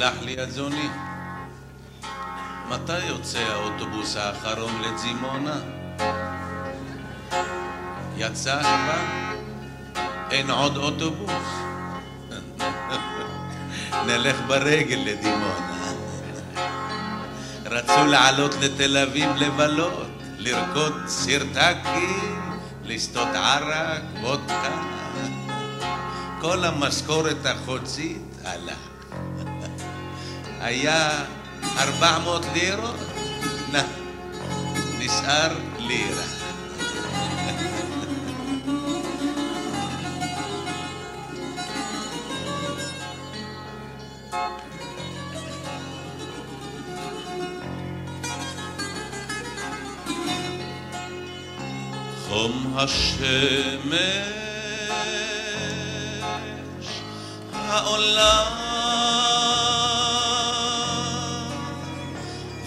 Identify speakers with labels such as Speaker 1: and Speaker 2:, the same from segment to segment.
Speaker 1: סלח לי, אדוני. מתי יוצא האוטובוס האחרון לדימונה? יצא כבר? אין עוד אוטובוס? נלך ברגל לדימונה. רצו לעלות לתל אביב לבלות, לרקוד סירטקי, לשתות ערק, וודקה. כל המשכורת החודשית הלך. היה ארבע מאות לירות, נשאר לירה. חום השמש העולם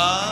Speaker 1: את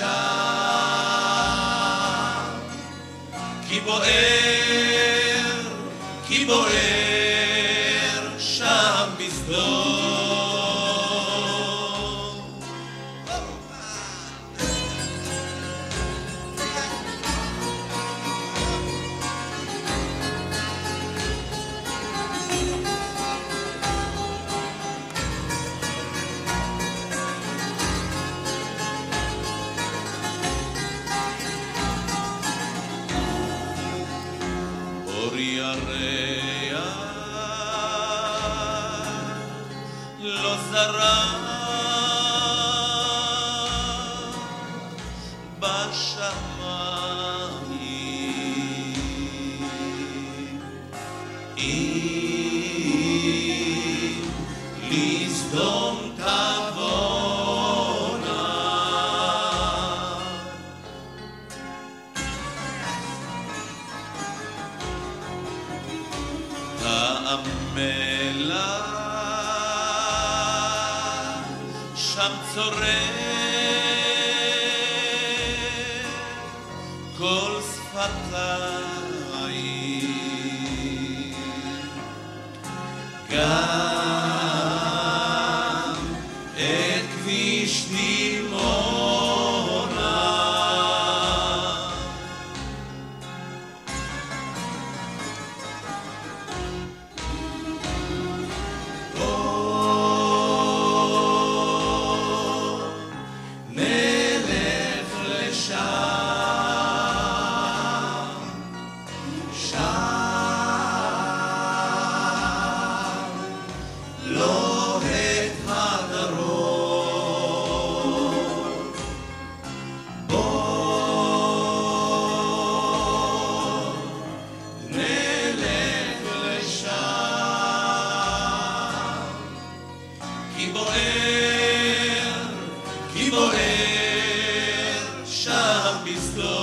Speaker 1: לשם, כי בוער, כי בוער שם בסדום. אור ירח לא זרח המלח שם צורף כל שפתיים. גם את כביש דימונה בוער, כי בוער שם בסדום.